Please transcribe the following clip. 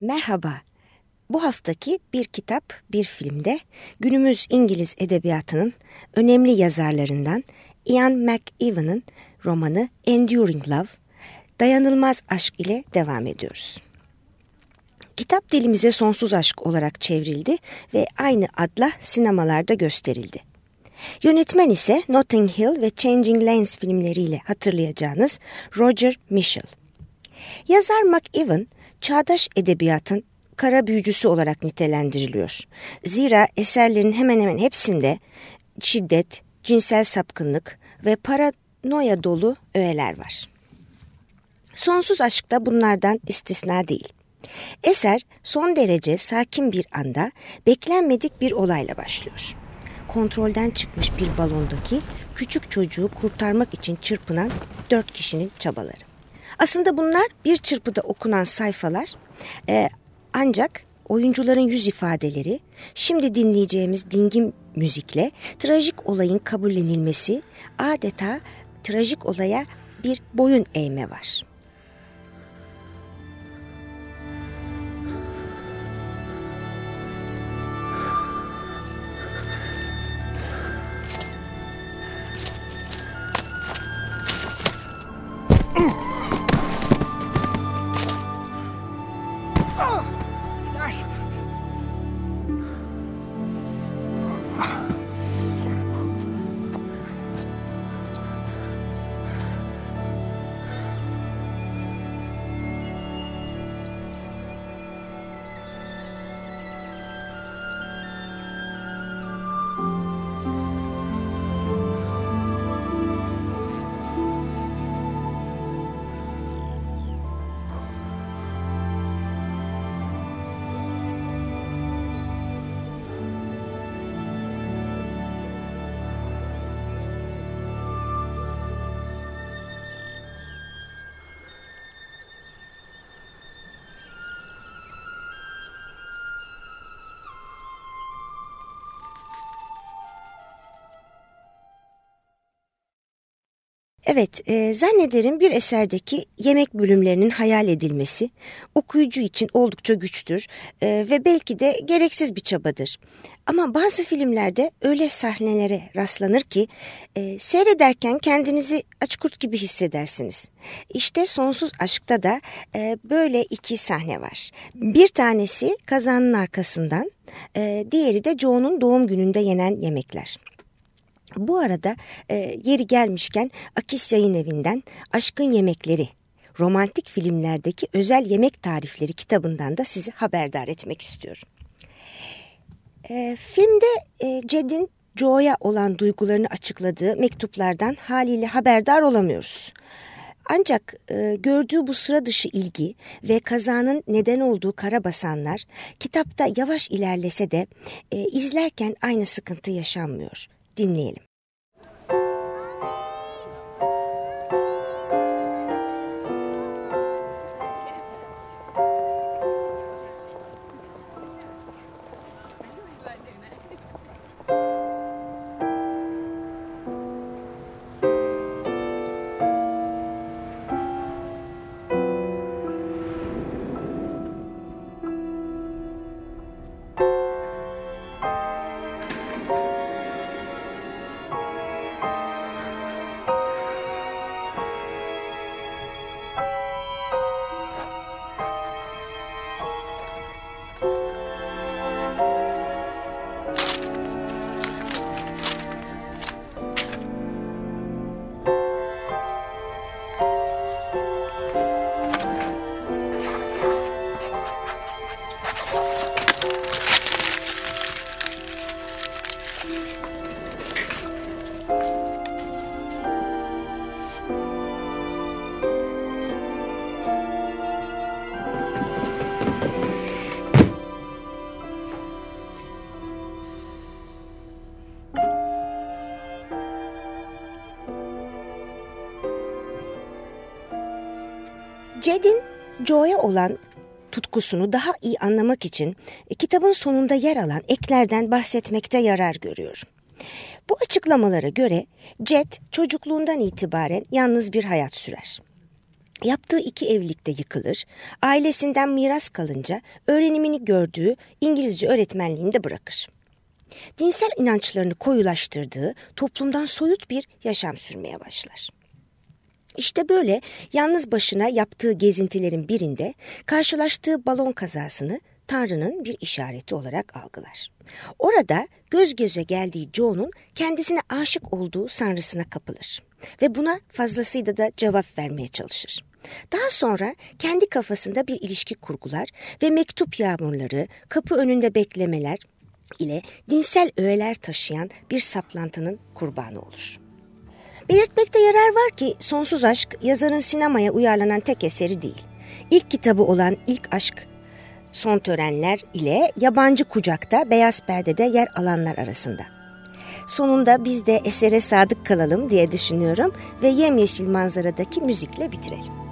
Merhaba. Bu haftaki bir kitap, bir filmde günümüz İngiliz edebiyatının önemli yazarlarından Ian McEwan'ın romanı Enduring Love, Dayanılmaz Aşk ile devam ediyoruz. Kitap dilimize Sonsuz Aşk olarak çevrildi ve aynı adla sinemalarda gösterildi. Yönetmen ise Notting Hill ve Changing Lanes filmleriyle hatırlayacağınız Roger Michell. Yazar McEwan, çağdaş edebiyatın kara büyücüsü olarak nitelendiriliyor. Zira eserlerin hemen hemen hepsinde şiddet, cinsel sapkınlık ve paranoya dolu öğeler var. Sonsuz aşk da bunlardan istisna değil. Eser son derece sakin bir anda beklenmedik bir olayla başlıyor. Kontrolden çıkmış bir balondaki küçük çocuğu kurtarmak için çırpınan dört kişinin çabaları. Aslında bunlar bir çırpıda okunan sayfalar e, ancak oyuncuların yüz ifadeleri, şimdi dinleyeceğimiz dingin müzikle trajik olayın kabullenilmesi adeta trajik olaya bir boyun eğme var. Evet, e, zannederim bir eserdeki yemek bölümlerinin hayal edilmesi okuyucu için oldukça güçtür e, ve belki de gereksiz bir çabadır. Ama bazı filmlerde öyle sahnelere rastlanır ki e, seyrederken kendinizi açkurt gibi hissedersiniz. İşte Sonsuz Aşk'ta da e, böyle iki sahne var. Bir tanesi kazanın arkasından, e, diğeri de Joe'nun doğum gününde yenen yemekler. Bu arada e, yeri gelmişken Akis Yayın Evi'nden Aşkın Yemekleri romantik filmlerdeki özel yemek tarifleri kitabından da sizi haberdar etmek istiyorum. E, filmde e, Ced'in Joe'ya olan duygularını açıkladığı mektuplardan haliyle haberdar olamıyoruz. Ancak e, gördüğü bu sıra dışı ilgi ve kazanın neden olduğu kara basanlar kitapta yavaş ilerlese de e, izlerken aynı sıkıntı yaşanmıyor. Dinleyelim. Ced'in Joe'ya olan tutkusunu daha iyi anlamak için e, kitabın sonunda yer alan eklerden bahsetmekte yarar görüyorum. Bu açıklamalara göre Ced çocukluğundan itibaren yalnız bir hayat sürer. Yaptığı iki evlilikte yıkılır, ailesinden miras kalınca öğrenimini gördüğü İngilizce öğretmenliğini de bırakır. Dinsel inançlarını koyulaştırdığı toplumdan soyut bir yaşam sürmeye başlar. İşte böyle yalnız başına yaptığı gezintilerin birinde karşılaştığı balon kazasını Tanrı'nın bir işareti olarak algılar. Orada göz göze geldiği Joe'nun kendisine aşık olduğu sanrısına kapılır ve buna fazlasıyla da cevap vermeye çalışır. Daha sonra kendi kafasında bir ilişki kurgular ve mektup yağmurları, kapı önünde beklemeler ile dinsel öğeler taşıyan bir saplantının kurbanı olur. Belirtmekte yarar var ki Sonsuz Aşk yazarın sinemaya uyarlanan tek eseri değil. İlk kitabı olan İlk Aşk son törenler ile yabancı kucakta beyaz perdede yer alanlar arasında. Sonunda biz de esere sadık kalalım diye düşünüyorum ve yemyeşil manzaradaki müzikle bitirelim.